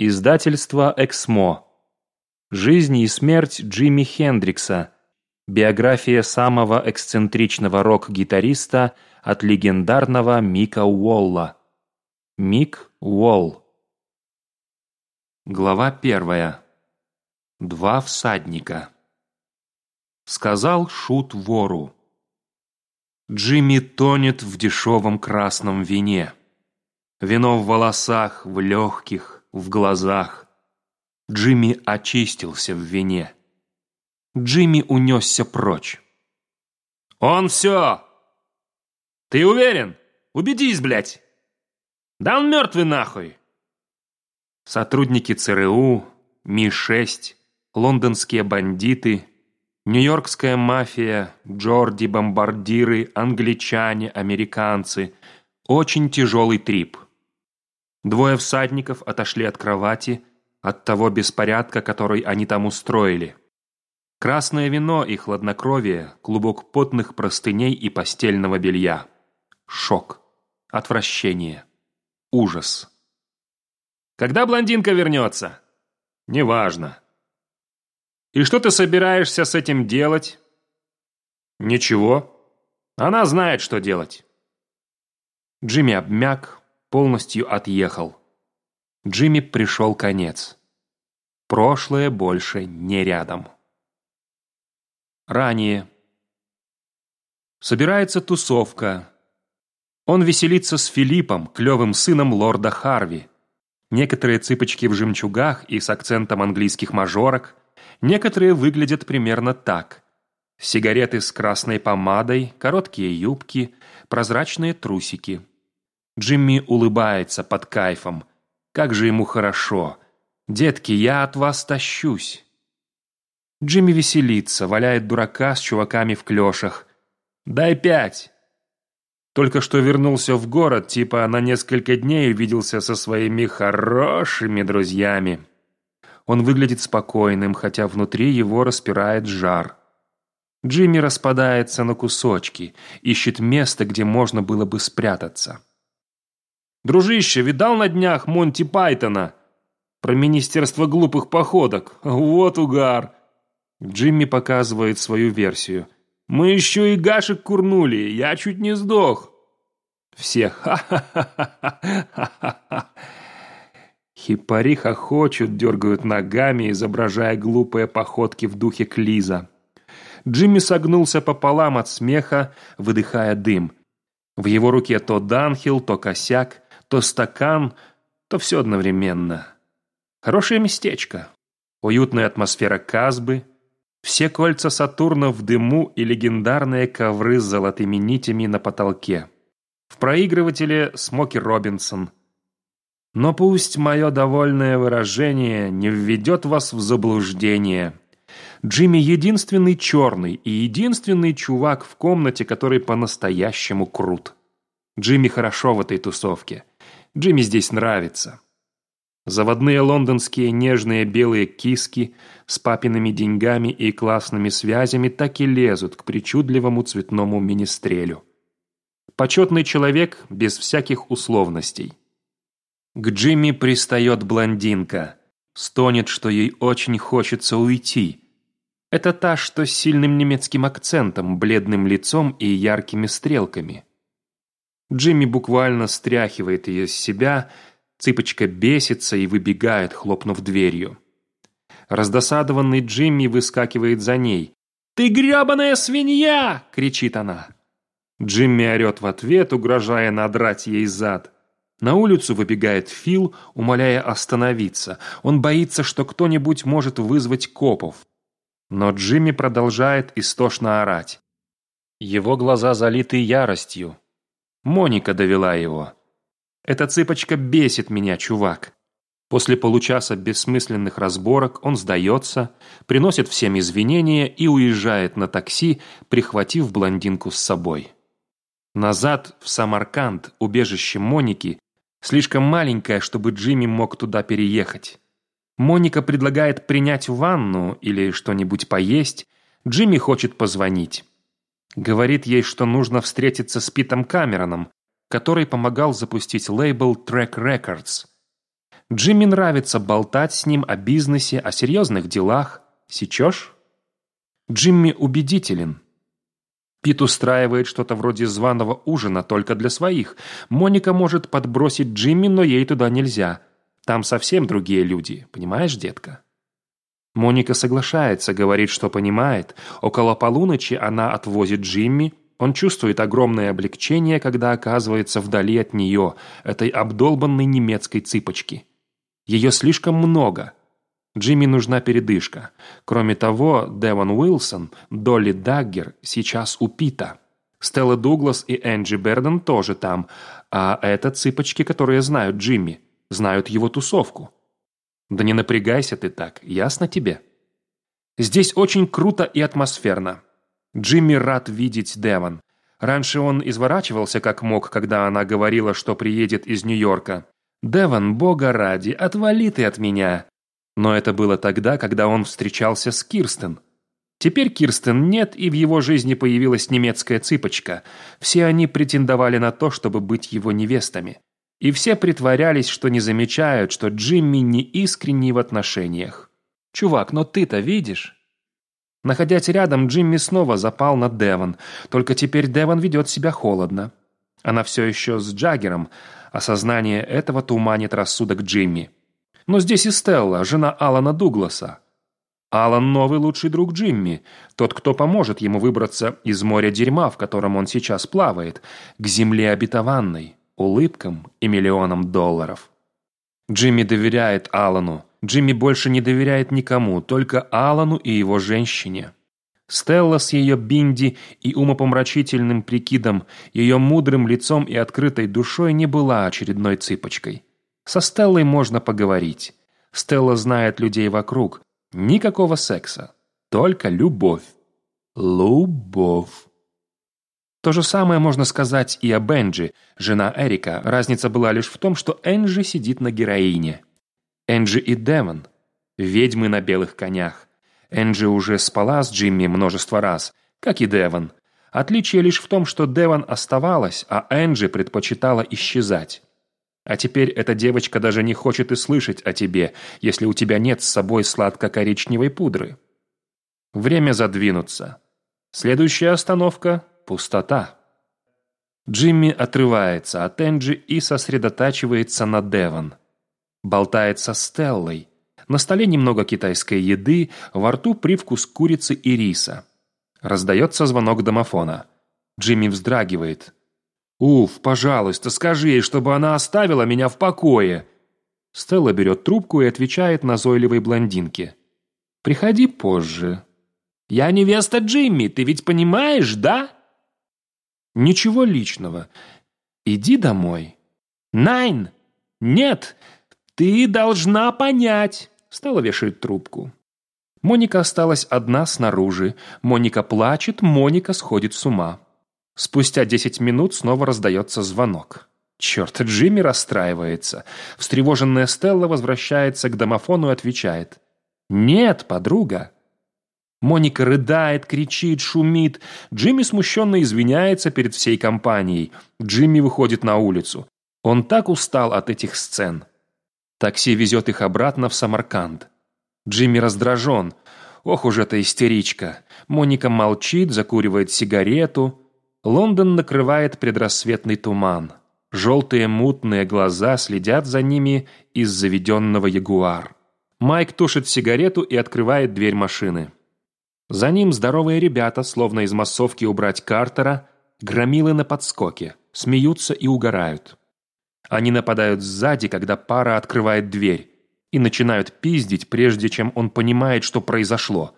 Издательство «Эксмо». Жизнь и смерть Джимми Хендрикса. Биография самого эксцентричного рок-гитариста от легендарного Мика Уолла. Мик Уолл. Глава первая. Два всадника. Сказал Шут вору. Джимми тонет в дешевом красном вине. Вино в волосах, в легких, в глазах. Джимми очистился в вине. Джимми унесся прочь. «Он все!» «Ты уверен? Убедись, блядь!» «Да он мертвый нахуй!» Сотрудники ЦРУ, Ми-6, лондонские бандиты, нью-йоркская мафия, Джорди-бомбардиры, англичане, американцы. Очень тяжелый трип – Двое всадников отошли от кровати, от того беспорядка, который они там устроили. Красное вино и хладнокровие, клубок потных простыней и постельного белья. Шок. Отвращение. Ужас. Когда блондинка вернется? Неважно. И что ты собираешься с этим делать? Ничего. Она знает, что делать. Джимми обмяк, полностью отъехал. Джимми пришел конец. Прошлое больше не рядом. Ранее. Собирается тусовка. Он веселится с Филиппом, клевым сыном лорда Харви. Некоторые цыпочки в жемчугах и с акцентом английских мажорок, некоторые выглядят примерно так. Сигареты с красной помадой, короткие юбки, прозрачные трусики – Джимми улыбается под кайфом. Как же ему хорошо. «Детки, я от вас тащусь». Джимми веселится, валяет дурака с чуваками в клешах. «Дай пять». Только что вернулся в город, типа на несколько дней увиделся со своими хорошими друзьями. Он выглядит спокойным, хотя внутри его распирает жар. Джимми распадается на кусочки, ищет место, где можно было бы спрятаться. Дружище, видал на днях Монти Пайтона? Про Министерство глупых походок. Вот угар. Джимми показывает свою версию. Мы еще и гашек курнули, я чуть не сдох. Все ха-ха-ха-ха-ха-ха. Хипари хохочут, дергают ногами, изображая глупые походки в духе Клиза. Джимми согнулся пополам от смеха, выдыхая дым. В его руке то данхил, то косяк то стакан, то все одновременно. Хорошее местечко. Уютная атмосфера Казбы, все кольца Сатурна в дыму и легендарные ковры с золотыми нитями на потолке. В проигрывателе Смоки Робинсон. Но пусть мое довольное выражение не введет вас в заблуждение. Джимми единственный черный и единственный чувак в комнате, который по-настоящему крут. Джимми хорошо в этой тусовке. Джимми здесь нравится. Заводные лондонские нежные белые киски с папиными деньгами и классными связями так и лезут к причудливому цветному министрелю. Почетный человек без всяких условностей. К Джимми пристает блондинка. Стонет, что ей очень хочется уйти. Это та, что с сильным немецким акцентом, бледным лицом и яркими стрелками. Джимми буквально стряхивает ее с себя, цыпочка бесится и выбегает, хлопнув дверью. Раздосадованный Джимми выскакивает за ней. «Ты гребаная свинья!» — кричит она. Джимми орет в ответ, угрожая надрать ей зад. На улицу выбегает Фил, умоляя остановиться. Он боится, что кто-нибудь может вызвать копов. Но Джимми продолжает истошно орать. Его глаза залиты яростью. Моника довела его. Эта цыпочка бесит меня, чувак. После получаса бессмысленных разборок он сдается, приносит всем извинения и уезжает на такси, прихватив блондинку с собой. Назад, в Самарканд, убежище Моники, слишком маленькое, чтобы Джимми мог туда переехать. Моника предлагает принять ванну или что-нибудь поесть, Джимми хочет позвонить. Говорит ей, что нужно встретиться с Питом Камероном, который помогал запустить лейбл Track Records. Джимми нравится болтать с ним о бизнесе, о серьезных делах. Сечешь? Джимми убедителен. Пит устраивает что-то вроде званого ужина только для своих. Моника может подбросить Джимми, но ей туда нельзя. Там совсем другие люди, понимаешь, детка? Моника соглашается, говорит, что понимает. Около полуночи она отвозит Джимми. Он чувствует огромное облегчение, когда оказывается вдали от нее, этой обдолбанной немецкой цыпочки. Ее слишком много. Джимми нужна передышка. Кроме того, Девон Уилсон, Долли Даггер сейчас у Пита. Стелла Дуглас и Энджи Берден тоже там, а это цыпочки, которые знают Джимми, знают его тусовку. Да не напрягайся ты так, ясно тебе? Здесь очень круто и атмосферно. Джимми рад видеть Девон. Раньше он изворачивался как мог, когда она говорила, что приедет из Нью-Йорка. «Девон, бога ради, отвали ты от меня!» Но это было тогда, когда он встречался с Кирстен. Теперь Кирстен нет, и в его жизни появилась немецкая цыпочка. Все они претендовали на то, чтобы быть его невестами. И все притворялись, что не замечают, что Джимми не искренний в отношениях. «Чувак, но ты-то видишь?» Находясь рядом, Джимми снова запал на Девон, только теперь Девон ведет себя холодно. Она все еще с Джаггером, осознание этого туманит рассудок Джимми. Но здесь и Стелла, жена Алана Дугласа. Алан – новый лучший друг Джимми, тот, кто поможет ему выбраться из моря дерьма, в котором он сейчас плавает, к земле обетованной, улыбкам и миллионам долларов. Джимми доверяет Алану. Джимми больше не доверяет никому, только Алану и его женщине. Стелла с ее бинди и умопомрачительным прикидом, ее мудрым лицом и открытой душой не была очередной цыпочкой. Со Стеллой можно поговорить. Стелла знает людей вокруг. Никакого секса. Только любовь. Любовь. То же самое можно сказать и о Бенджи, жена Эрика. Разница была лишь в том, что Энджи сидит на героине. Энджи и Девон. Ведьмы на белых конях. Энджи уже спала с Джимми множество раз, как и Девон. Отличие лишь в том, что Девон оставалась, а Энджи предпочитала исчезать. А теперь эта девочка даже не хочет и слышать о тебе, если у тебя нет с собой сладко-коричневой пудры. Время задвинуться. Следующая остановка – пустота. Джимми отрывается от Энджи и сосредотачивается на Девон. Болтает со Стеллой. На столе немного китайской еды, во рту привкус курицы и риса. Раздается звонок домофона. Джимми вздрагивает – «Уф, пожалуйста, скажи ей, чтобы она оставила меня в покое!» Стелла берет трубку и отвечает назойливой блондинке. «Приходи позже». «Я невеста Джимми, ты ведь понимаешь, да?» «Ничего личного. Иди домой». «Найн! Нет! Ты должна понять!» Стелла вешает трубку. Моника осталась одна снаружи. Моника плачет, Моника сходит с ума. Спустя десять минут снова раздается звонок. Черт, Джимми расстраивается. Встревоженная Стелла возвращается к домофону и отвечает. «Нет, подруга». Моника рыдает, кричит, шумит. Джимми смущенно извиняется перед всей компанией. Джимми выходит на улицу. Он так устал от этих сцен. Такси везет их обратно в Самарканд. Джимми раздражен. Ох уж эта истеричка. Моника молчит, закуривает сигарету. Лондон накрывает предрассветный туман. Желтые мутные глаза следят за ними из заведенного ягуар. Майк тушит сигарету и открывает дверь машины. За ним здоровые ребята, словно из массовки убрать Картера, громилы на подскоке, смеются и угорают. Они нападают сзади, когда пара открывает дверь, и начинают пиздить, прежде чем он понимает, что произошло.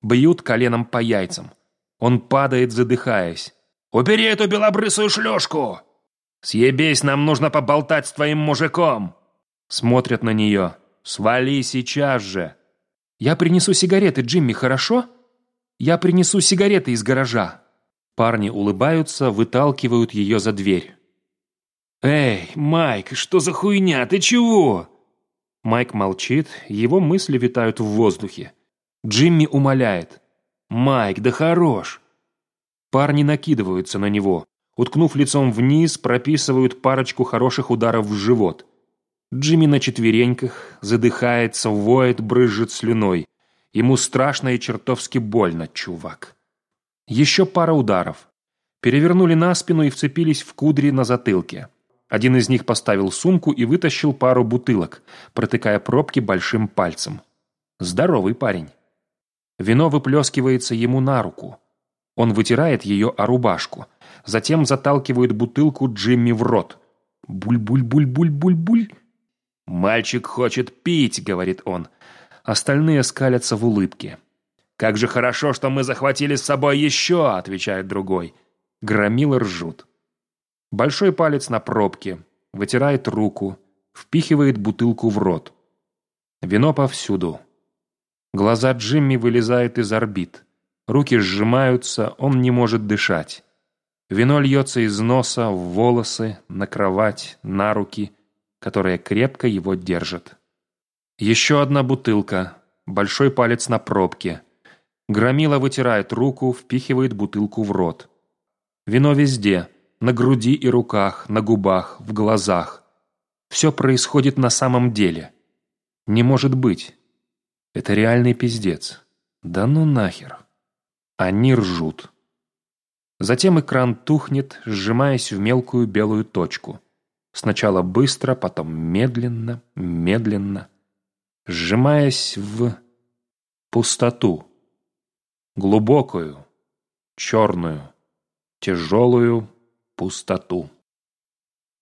Бьют коленом по яйцам. Он падает, задыхаясь. «Убери эту белобрысую шлюшку! Съебись, нам нужно поболтать с твоим мужиком!» Смотрят на нее. «Свали сейчас же!» «Я принесу сигареты, Джимми, хорошо?» «Я принесу сигареты из гаража». Парни улыбаются, выталкивают ее за дверь. «Эй, Майк, что за хуйня? Ты чего?» Майк молчит, его мысли витают в воздухе. Джимми умоляет. «Майк, да хорош! Парни накидываются на него. Уткнув лицом вниз, прописывают парочку хороших ударов в живот. Джимми на четвереньках, задыхается, воет, брызжет слюной. Ему страшно и чертовски больно, чувак. Еще пара ударов. Перевернули на спину и вцепились в кудри на затылке. Один из них поставил сумку и вытащил пару бутылок, протыкая пробки большим пальцем. Здоровый парень. Вино выплескивается ему на руку. Он вытирает ее о рубашку. Затем заталкивает бутылку Джимми в рот. Буль-буль-буль-буль-буль-буль. «Мальчик хочет пить», — говорит он. Остальные скалятся в улыбке. «Как же хорошо, что мы захватили с собой еще», — отвечает другой. Громилы ржут. Большой палец на пробке, вытирает руку, впихивает бутылку в рот. Вино повсюду. Глаза Джимми вылезают из орбит. Руки сжимаются, он не может дышать. Вино льется из носа в волосы, на кровать, на руки, которые крепко его держат. Еще одна бутылка, большой палец на пробке. Громила вытирает руку, впихивает бутылку в рот. Вино везде, на груди и руках, на губах, в глазах. Все происходит на самом деле. Не может быть. Это реальный пиздец. Да ну нахер. Они ржут. Затем экран тухнет, сжимаясь в мелкую белую точку. Сначала быстро, потом медленно, медленно. Сжимаясь в пустоту. Глубокую, черную, тяжелую пустоту.